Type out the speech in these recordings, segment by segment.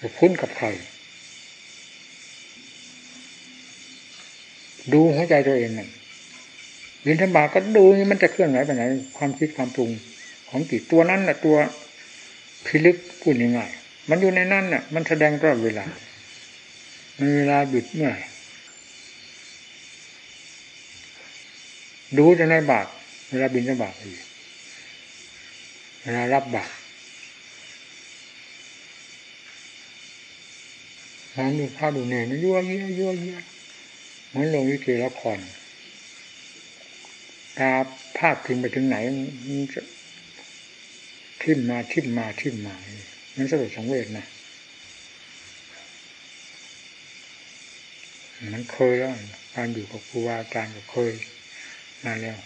จะคุ้นกับใคร ดูหัวใจตัวเองนั่นยินธบาก็ดูนี่มันจะเคลื่อนไหวไปไหน ความคิดความปรุงของจิตตัวนั้นน่ะ ตัวพิลึกพูดง่ายๆมันอยู่ในนั้นน่ะ มันแสดงตลอดเวลามีเวลาหยุดเมื่อดูจะในบาทเวลาบินจะบาทอีกเวลารับบาต รมองดูภาพดูเนยยั่วเยี่ยยั่วเยี่ยเหมือนลงวิเกละครตาภาพทิ้งไปถึงไหนมันจะทิ่มมาทิ่มมาทิ่มมามันสลดสังเวชนะมันเคยแล้วการอยู่กับครูบาอาจารย์ก็เคยมาแล้ว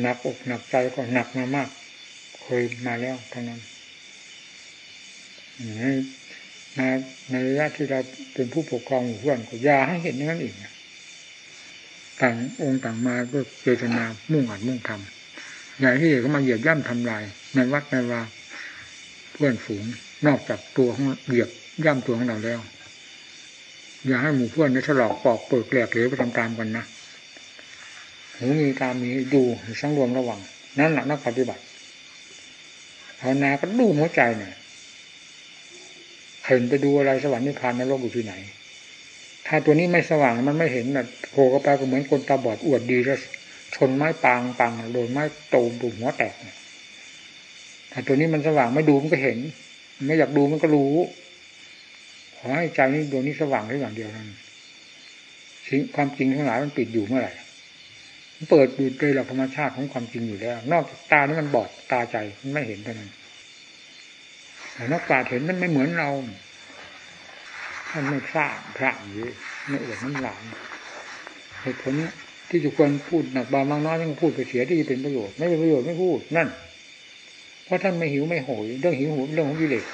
หนักอกหนักใจก็หนักมามาก เคยมาแล้วเท่านั้น ในในระยะที่เราเป็นผู้ปกครองเพื่อนก็ยาให้เห็นอย่างนั้นอีกต่างองค์ต่างมาก็เจตนามุ่งอัดมุ่งทำอย่าที่เด็กก็มาเหยียบย่ำทำลายในวัดในวาเพื่อนฝูงนอกจากตัวของเหยียบย่ำตัวของเราแล้ว อย่าให้หมู่เพื่อนนี้ฉลอกปอกเปิดแหลกเหลวไปตามๆกันนะหูมีตามีดูสังรวมระวัง นั่นแหละนักปฏิบัติภาวนาก็ดูหัวใจเนี่ย เห็นไปดูอะไรสวรรค์นิพพานในโลกอยู่ที่ไหน ถ้าตัวนี้ไม่สว่างมันไม่เห็นน่ะโผล่เข้าไปก็เหมือนคนตาบอดอวดดีแล้วชนไม้ปางปังโดนไม้โตมปุหัวแตกถ้าตัวนี้มันสว่างไม่ดูมันก็เห็น ไม่อยากดูมันก็รู้ ขอให้ใจนี้ดวงนี้สว่างแค่อย่างเดียวนั้นสิ่งความจริงทั้งหลายมันปิดอยู่เมื่อไหร่เปิดดูโดยหลักธรรมชาติของความจริงอยู่แล้ว นอกจากตานี่มันบอดตาใจมันไม่เห็นเท่านั้น แต่นักปราชญ์เห็นมันไม่เหมือนเราท่านไม่ทราบพระอยู่ไม่อวดน้ำหลานเหตุผลที่จะควรพูดหนักบางมากน้อยต้องพูดไปเสียที่จะเป็นประโยชน์ไม่เป็นประโยชน์ไม่พูดนั่น เพราะท่านไม่หิวไม่โหยเรื่องหิวโหยเรื่องของกิเลส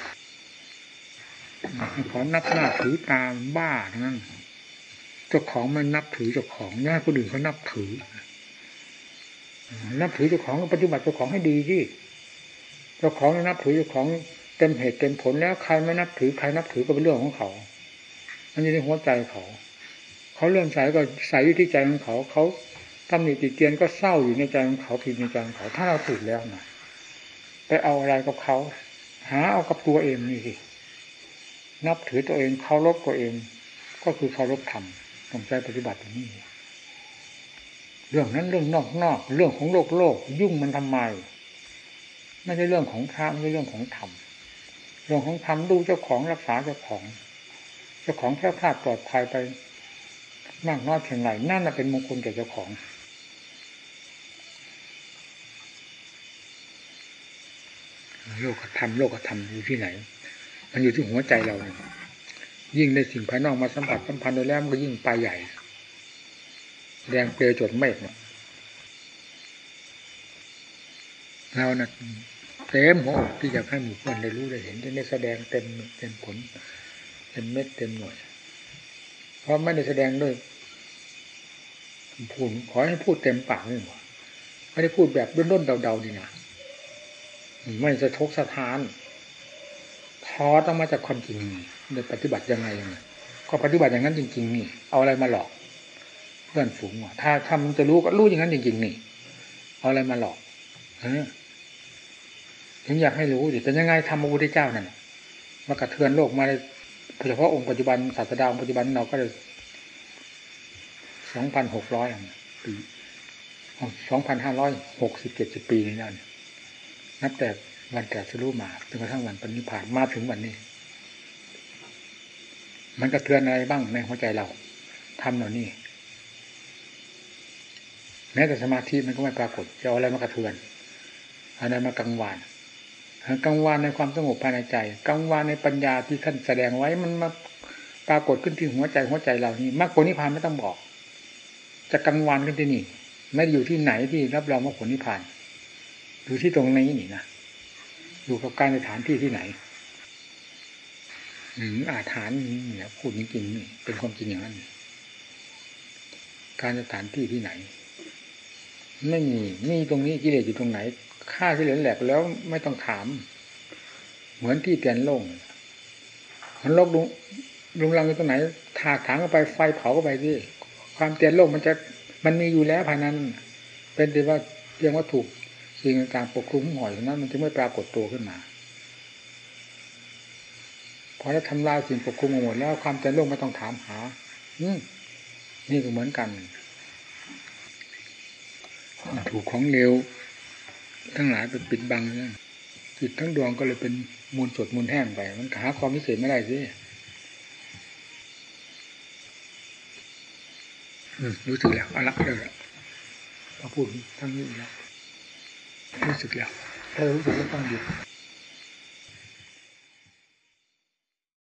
ขอนับหน้าถือตามบ้าทั้งนั้นเจ้าของมันนับถือเจ้าของน่าคนอื่นเขานับถือ นับถือเจ้าของปฏิบัติเจ้าของให้ดีที่เจ้าของนับถือเจ้าของ เต็มเหตุเต็มผลแล้วใครไม่นับถือใครนับถือก็เป็นเรื่องของเขา มันอยู่ในหัวใจเขา เขาเลื่อมใสก็ใส่อยู่ที่ใจของเขา เขาทำหนิติเตียนก็เศร้าอยู่ในใจของเขาผิดในใจของเขา ถ้าเราถูกแล้วนะไปเอาอะไรกับเขา หาเอากับตัวเองนี่สินับถือตัวเองเคารพตัวเอง ก็คือเคารพธรรมต้องใจปฏิบัติอย่างนี้เรื่องนั้นเรื่องนอกนอกเรื่องของโลกโลก ยุ่งมันทำไม ไม่ใช่เรื่องของพระไม่ใช่เรื่องของธรรม เรื่องของธรรมดูเจ้าของรักษาเจ้าของ เจ้าของแค่พลาดปลอดภัยไปมากน้อยเพียงไรนั่นเป็นมงคลแก่เจ้าของโลกธรรมโลกธรรมอยู่ที่ไหน มันอยู่ที่หัวใจเรา ยิ่งในสิ่งภายนอกมาสัมผัสสัมพันธ์โดยแล้วมันก็ยิ่งไปใหญ่แดงเปลวจดเมฆเนี่ยเรานะ่ะ เต็มหัวอกที่จะให้หมู่เพื่อนได้รู้ได้เห็นได้แสดงเต็มเต็มผลเต็มเม็ดเต็มหน่วย เพราะไม่ได้แสดงด้วยพูดขอให้พูดเต็มปากนี่หว่าไม่ได้พูดแบบด้นๆเดาๆดีนะไม่จะทกสะท้านท้อต้องมาจากความจริงเดี๋ยปฏิบัติยังไงยังไงก็ปฏิบัติอย่างนั้นจริง ๆ นี่ เอาอะไรมาหลอกเพื่อนฝูงถ้าทำจะรู้ก็รู้อย่างนั้นจริงๆนี่ เอาอะไรมาหลอกเออ ถึงอยากให้รู้สิเป็นยังไงทำพระพุทธเจ้านั่นมากระเทือนโลกมาเฉพาะองค์ปัจจุบันศาสดาองค์ปัจจุบันเราก็เลยสองพันหกร้อยปีสองพันห้าร้อยหกสิบเจ็ดสิบปีนี่นั่นนับแต่วันแต่สรู้มาจนกระทั่งวันปณิพานมาถึงวันนี้ มันกระเทือนอะไรบ้างในหัวใจเราทำเหล่านี้แม้แต่สมาธิมันก็ไม่ปรากฏจะเอาอะไรมากระเทือนอะไรมากังวาน กังวานในความสงบภายในใจ กังวานในปัญญาที่ท่านแสดงไว้มันมาปรากฏขึ้นที่หัวใจหัวใจเรานี่มรรคผลนิพพานไม่ต้องบอก จะกังวานขึ้นที่นี่ ไม่อยู่ที่ไหนที่รับรองมรรคผลนิพพานอยู่ที่ตรงนี้นี่นะอยู่กับการในฐานที่ที่ไหน อืมอาฐานเนี่ยพูดจริงๆนี่เป็นความจริงอย่างนั้นการสถานที่ที่ไหน ไม่มีมีตรงนี้กิเลสอยู่ตรงไหน ฆ่าที่เหลือแหลกแล้วไม่ต้องถาม เหมือนที่เตียนโล่งมันโลกลุงลุงลังอยู่ตรงไหน ถากถางเข้าไปไฟเผาเข้าไปที่ความเตียนโลกมันจะมันมีอยู่แล้วภายนั้น เป็นแต่ว่าเพียงว่าถูกสิ่งต่างๆปกคลุมห่อยนั้น มันจะไม่ปรากฏตัวขึ้นมาพอได้ทำลายสิ่งปกคลุมหมดแล้วความเตียนโลกไม่ต้องถามหา อืนี่ก็เหมือนกันถูกของเลว ทั้งหลายไปปิดบังเนี่ยจิตทั้งดวงก็เลยเป็นมูลสดมูลแห้งไป มันหาความพิเศษไม่ได้สิรู้สึกแล้วอาละเลยละพอพูดทั้งนี้แล้วรู้สึกแล้วถ้ารู้สึกแล้วต้องหยุด